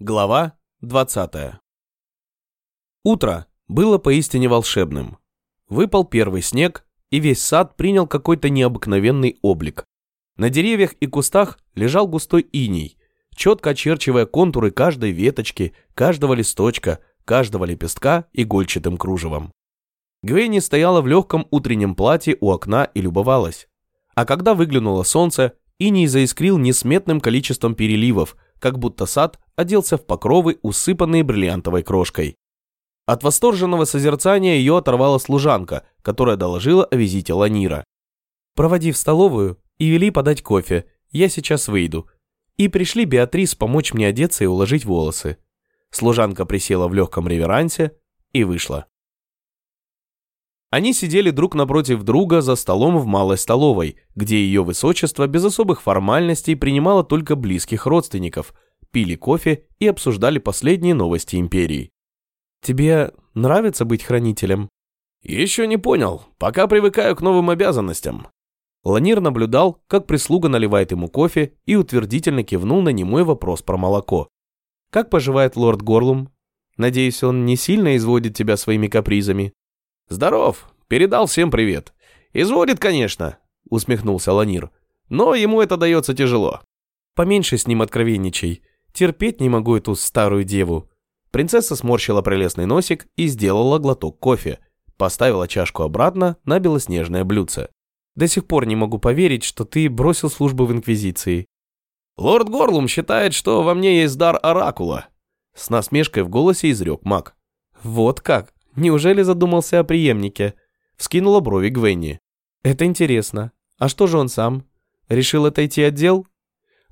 Глава 20. Утро было поистине волшебным. Выпал первый снег, и весь сад принял какой-то необыкновенный облик. На деревьях и кустах лежал густой иней, четко очерчивая контуры каждой веточки, каждого листочка, каждого лепестка игольчатым кружевом. Гвенни стояла в легком утреннем платье у окна и любовалась. А когда выглянуло солнце, иней заискрил несметным количеством переливов – как будто сад оделся в покровы, усыпанные бриллиантовой крошкой. От восторженного созерцания ее оторвала служанка, которая доложила о визите Ланира. «Проводи в столовую и вели подать кофе, я сейчас выйду». И пришли Беатрис помочь мне одеться и уложить волосы. Служанка присела в легком реверансе и вышла. Они сидели друг напротив друга за столом в малой столовой, где ее высочество без особых формальностей принимало только близких родственников, пили кофе и обсуждали последние новости империи. «Тебе нравится быть хранителем?» «Еще не понял, пока привыкаю к новым обязанностям». Ланир наблюдал, как прислуга наливает ему кофе и утвердительно кивнул на немой вопрос про молоко. «Как поживает лорд Горлум? Надеюсь, он не сильно изводит тебя своими капризами?» «Здоров, передал всем привет. Изводит, конечно», — усмехнулся Ланир. «Но ему это дается тяжело». «Поменьше с ним откровенничай. Терпеть не могу эту старую деву». Принцесса сморщила прелестный носик и сделала глоток кофе. Поставила чашку обратно на белоснежное блюдце. «До сих пор не могу поверить, что ты бросил службу в Инквизиции». «Лорд Горлум считает, что во мне есть дар Оракула», — с насмешкой в голосе изрек маг. «Вот как? Неужели задумался о преемнике? Вскинула брови Гвенни. Это интересно. А что же он сам? Решил отойти от дел?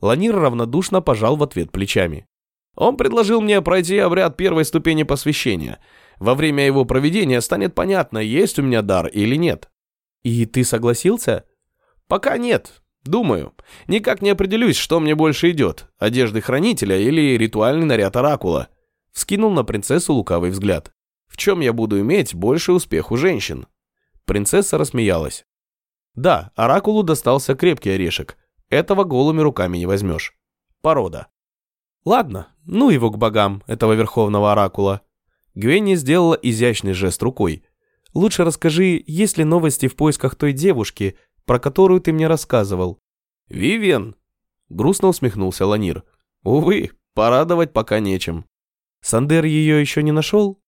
Ланир равнодушно пожал в ответ плечами. Он предложил мне пройти обряд первой ступени посвящения. Во время его проведения станет понятно, есть у меня дар или нет. И ты согласился? Пока нет. Думаю. Никак не определюсь, что мне больше идет. Одежды хранителя или ритуальный наряд оракула. Вскинул на принцессу лукавый взгляд. В чем я буду иметь больше успех у женщин? Принцесса рассмеялась. Да, оракулу достался крепкий орешек. Этого голыми руками не возьмешь. Порода. Ладно, ну его к богам, этого верховного оракула. Гвенни сделала изящный жест рукой. Лучше расскажи, есть ли новости в поисках той девушки, про которую ты мне рассказывал. Вивен. Грустно усмехнулся Ланир. Увы, порадовать пока нечем. Сандер ее еще не нашел?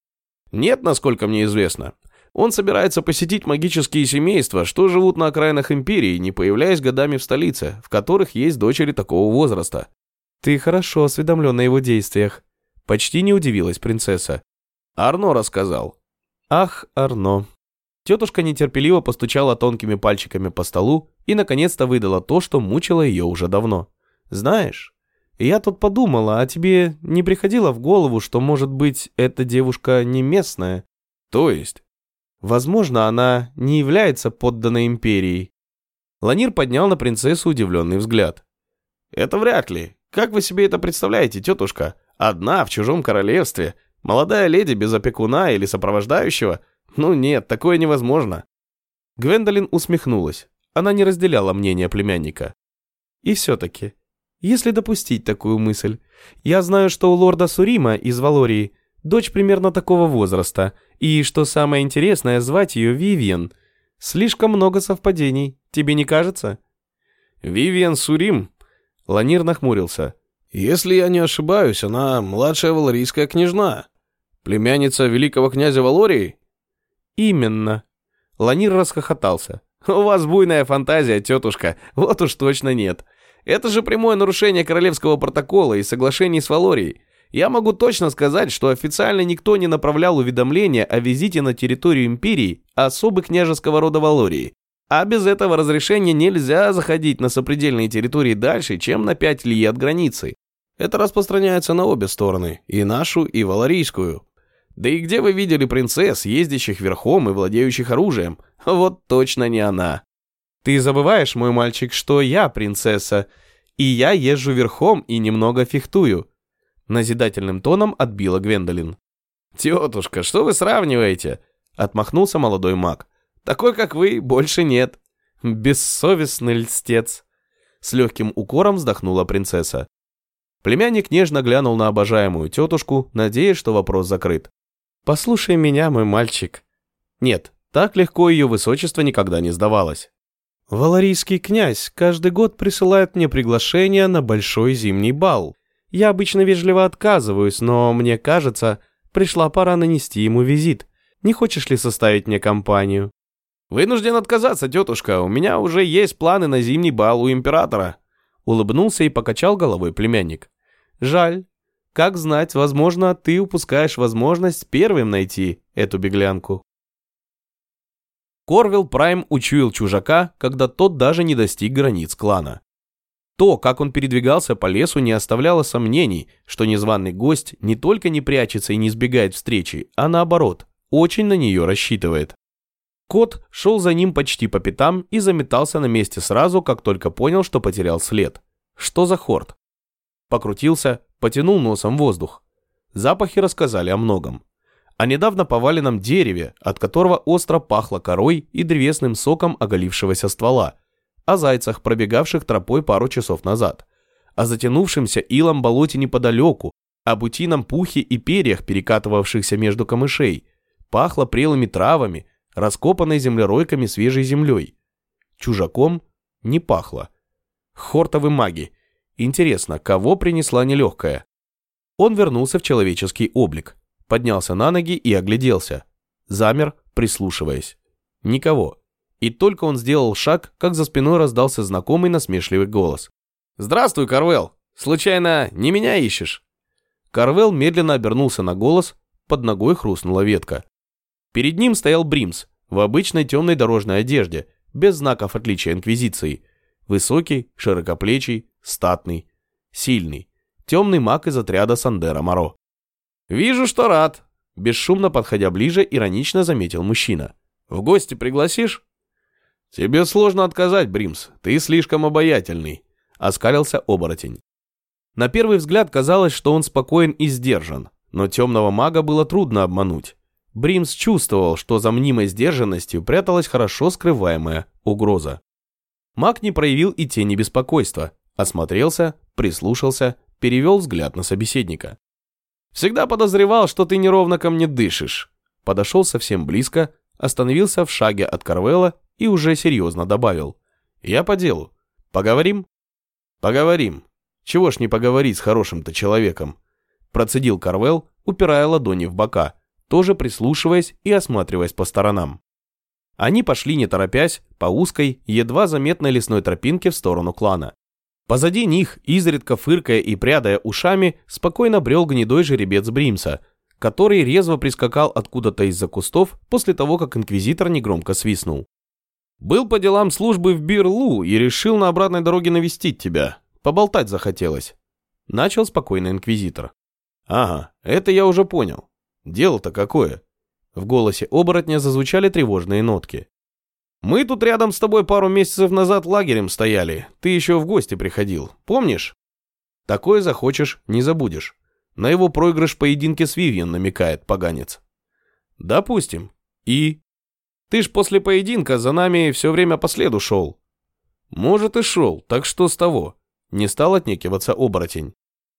Нет, насколько мне известно. Он собирается посетить магические семейства, что живут на окраинах империи, не появляясь годами в столице, в которых есть дочери такого возраста. Ты хорошо осведомлен о его действиях. Почти не удивилась принцесса. Арно рассказал. Ах, Арно. Тетушка нетерпеливо постучала тонкими пальчиками по столу и наконец-то выдала то, что мучило ее уже давно. Знаешь, я тут подумала, а тебе не приходило в голову, что, может быть, эта девушка не местная? То есть? Возможно, она не является подданной империей. Ланир поднял на принцессу удивленный взгляд. Это вряд ли. Как вы себе это представляете, тетушка? Одна в чужом королевстве? Молодая леди без опекуна или сопровождающего? Ну нет, такое невозможно. Гвендолин усмехнулась. Она не разделяла мнение племянника. И все-таки, если допустить такую мысль. Я знаю, что у лорда Сурима из Валории дочь примерно такого возраста, и, что самое интересное, звать ее Вивиан. Слишком много совпадений, тебе не кажется? Вивиан Сурим? Ланир нахмурился. Если я не ошибаюсь, она младшая валорийская княжна. Племянница великого князя Валории? Именно. Ланир расхохотался. У вас буйная фантазия, тетушка, вот уж точно нет. Это же прямое нарушение королевского протокола и соглашений с Валорией. Я могу точно сказать, что официально никто не направлял уведомления о визите на территорию империи особо княжеского рода Валории. А без этого разрешения нельзя заходить на сопредельные территории дальше, чем на 5 ли от границы. Это распространяется на обе стороны, и нашу, и валорийскую. Да и где вы видели принцесс, ездящих верхом и владеющих оружием? Вот точно не она. Ты забываешь, мой мальчик, что я принцесса, и я езжу верхом и немного фехтую. Назидательным тоном отбила Гвендолин. «Тетушка, что вы сравниваете?» Отмахнулся молодой маг. «Такой, как вы, больше нет». «Бессовестный льстец!» С легким укором вздохнула принцесса. Племянник нежно глянул на обожаемую тетушку, надеясь, что вопрос закрыт. «Послушай меня, мой мальчик». Нет, так легко ее высочество никогда не сдавалось. Валарийский князь каждый год присылает мне приглашение на большой зимний бал. Я обычно вежливо отказываюсь, но мне кажется, пришла пора нанести ему визит. Не хочешь ли составить мне компанию? Вынужден отказаться, тетушка. У меня уже есть планы на зимний бал у императора. Улыбнулся и покачал головой племянник. Жаль. Как знать, возможно, ты упускаешь возможность первым найти эту беглянку. Корвилл Прайм учуял чужака, когда тот даже не достиг границ клана. То, как он передвигался по лесу, не оставляло сомнений, что незваный гость не только не прячется и не избегает встречи, а наоборот, очень на нее рассчитывает. Кот шел за ним почти по пятам и заметался на месте сразу, как только понял, что потерял след. Что за хорд? Покрутился, потянул носом воздух. Запахи рассказали о многом о недавно поваленном дереве, от которого остро пахло корой и древесным соком оголившегося ствола, о зайцах, пробегавших тропой пару часов назад, о затянувшемся илом болоте неподалеку, об утином пухе и перьях, перекатывавшихся между камышей, пахло прелыми травами, раскопанной землеройками свежей землей. Чужаком не пахло. Хортовы маги. Интересно, кого принесла нелегкая? Он вернулся в человеческий облик поднялся на ноги и огляделся. Замер, прислушиваясь. Никого. И только он сделал шаг, как за спиной раздался знакомый насмешливый голос. «Здравствуй, Карвел! Случайно не меня ищешь?» Карвел медленно обернулся на голос, под ногой хрустнула ветка. Перед ним стоял Бримс в обычной темной дорожной одежде, без знаков отличия Инквизиции. Высокий, широкоплечий, статный, сильный. Темный маг из отряда Сандера Моро. «Вижу, что рад», – бесшумно подходя ближе, иронично заметил мужчина. «В гости пригласишь?» «Тебе сложно отказать, Бримс, ты слишком обаятельный», – оскалился оборотень. На первый взгляд казалось, что он спокоен и сдержан, но темного мага было трудно обмануть. Бримс чувствовал, что за мнимой сдержанностью пряталась хорошо скрываемая угроза. Маг не проявил и тени беспокойства, осмотрелся, прислушался, перевел взгляд на собеседника. Всегда подозревал, что ты неровно ко мне дышишь. Подошел совсем близко, остановился в шаге от Карвелла и уже серьезно добавил. Я по делу. Поговорим? Поговорим. Чего ж не поговорить с хорошим-то человеком? Процедил Карвелл, упирая ладони в бока, тоже прислушиваясь и осматриваясь по сторонам. Они пошли не торопясь, по узкой, едва заметной лесной тропинке в сторону клана. Позади них, изредка фыркая и прядая ушами, спокойно брел гнедой жеребец Бримса, который резво прискакал откуда-то из-за кустов после того, как инквизитор негромко свистнул. «Был по делам службы в Бирлу и решил на обратной дороге навестить тебя. Поболтать захотелось». Начал спокойно инквизитор. «Ага, это я уже понял. Дело-то какое?» В голосе оборотня зазвучали тревожные нотки. Мы тут рядом с тобой пару месяцев назад лагерем стояли. Ты еще в гости приходил. Помнишь? Такое захочешь, не забудешь. На его проигрыш поединке с Вивьен намекает поганец. Допустим. И? Ты ж после поединка за нами все время по следу шел. Может и шел, так что с того? Не стал отнекиваться оборотень.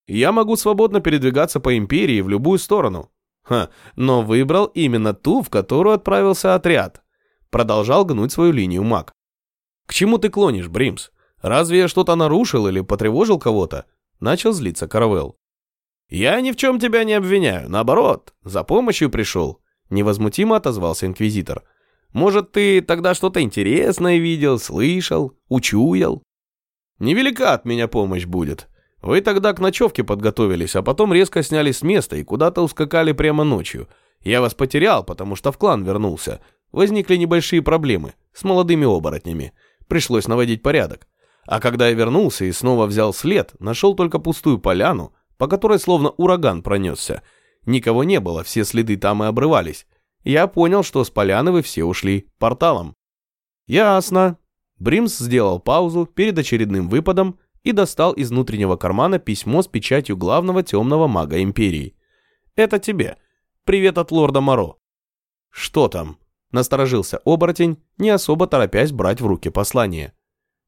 Я могу свободно передвигаться по империи в любую сторону. Ха, но выбрал именно ту, в которую отправился отряд. Продолжал гнуть свою линию маг. «К чему ты клонишь, Бримс? Разве я что-то нарушил или потревожил кого-то?» Начал злиться Карвелл. «Я ни в чем тебя не обвиняю, наоборот, за помощью пришел», невозмутимо отозвался Инквизитор. «Может, ты тогда что-то интересное видел, слышал, учуял?» «Невелика от меня помощь будет. Вы тогда к ночевке подготовились, а потом резко сняли с места и куда-то ускакали прямо ночью. Я вас потерял, потому что в клан вернулся. Возникли небольшие проблемы с молодыми оборотнями. Пришлось наводить порядок. А когда я вернулся и снова взял след, нашел только пустую поляну, по которой словно ураган пронесся. Никого не было, все следы там и обрывались. Я понял, что с поляны вы все ушли порталом. Ясно. Бримс сделал паузу перед очередным выпадом и достал из внутреннего кармана письмо с печатью главного темного мага Империи. «Это тебе. Привет от лорда Моро». «Что там?» Насторожился оборотень, не особо торопясь брать в руки послание.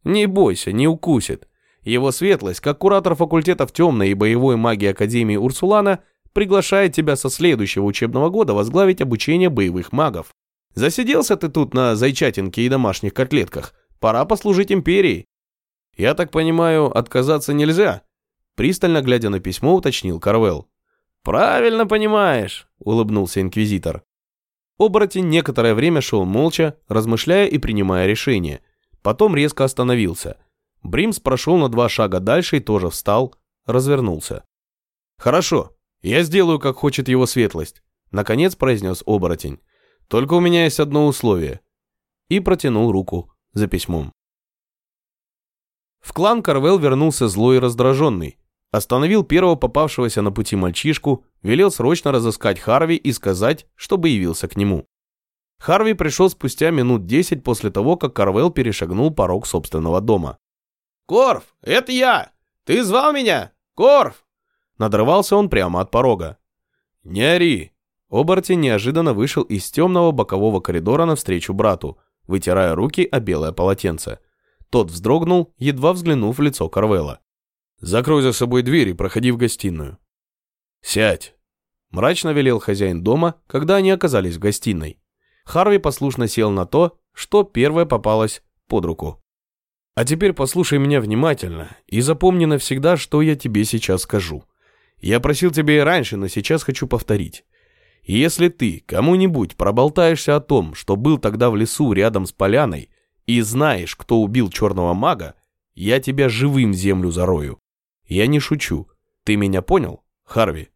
«Не бойся, не укусит. Его светлость, как куратор факультетов темной и боевой магии Академии Урсулана, приглашает тебя со следующего учебного года возглавить обучение боевых магов. Засиделся ты тут на зайчатинке и домашних котлетках. Пора послужить империи. Я так понимаю, отказаться нельзя? Пристально глядя на письмо, уточнил Карвелл. «Правильно понимаешь», — улыбнулся инквизитор. Оборотень некоторое время шел молча, размышляя и принимая решение. Потом резко остановился. Бримс прошел на два шага дальше и тоже встал, развернулся. «Хорошо, я сделаю, как хочет его светлость», — наконец произнес оборотень. «Только у меня есть одно условие». И протянул руку за письмом. В клан Карвел вернулся злой и раздраженный. Остановил первого попавшегося на пути мальчишку, велел срочно разыскать Харви и сказать, чтобы явился к нему. Харви пришел спустя минут десять после того, как Карвел перешагнул порог собственного дома. «Корф, это я! Ты звал меня? Корф!» Надрывался он прямо от порога. «Не ори!» Оборотень неожиданно вышел из темного бокового коридора навстречу брату, вытирая руки о белое полотенце. Тот вздрогнул, едва взглянув в лицо Карвела. «Закрой за собой дверь и проходи в гостиную». «Сядь!» Мрачно велел хозяин дома, когда они оказались в гостиной. Харви послушно сел на то, что первое попалось под руку. «А теперь послушай меня внимательно и запомни навсегда, что я тебе сейчас скажу. Я просил тебя и раньше, но сейчас хочу повторить. Если ты кому-нибудь проболтаешься о том, что был тогда в лесу рядом с поляной, и знаешь, кто убил черного мага, я тебя живым землю зарою. Я не шучу. Ты меня понял, Харви?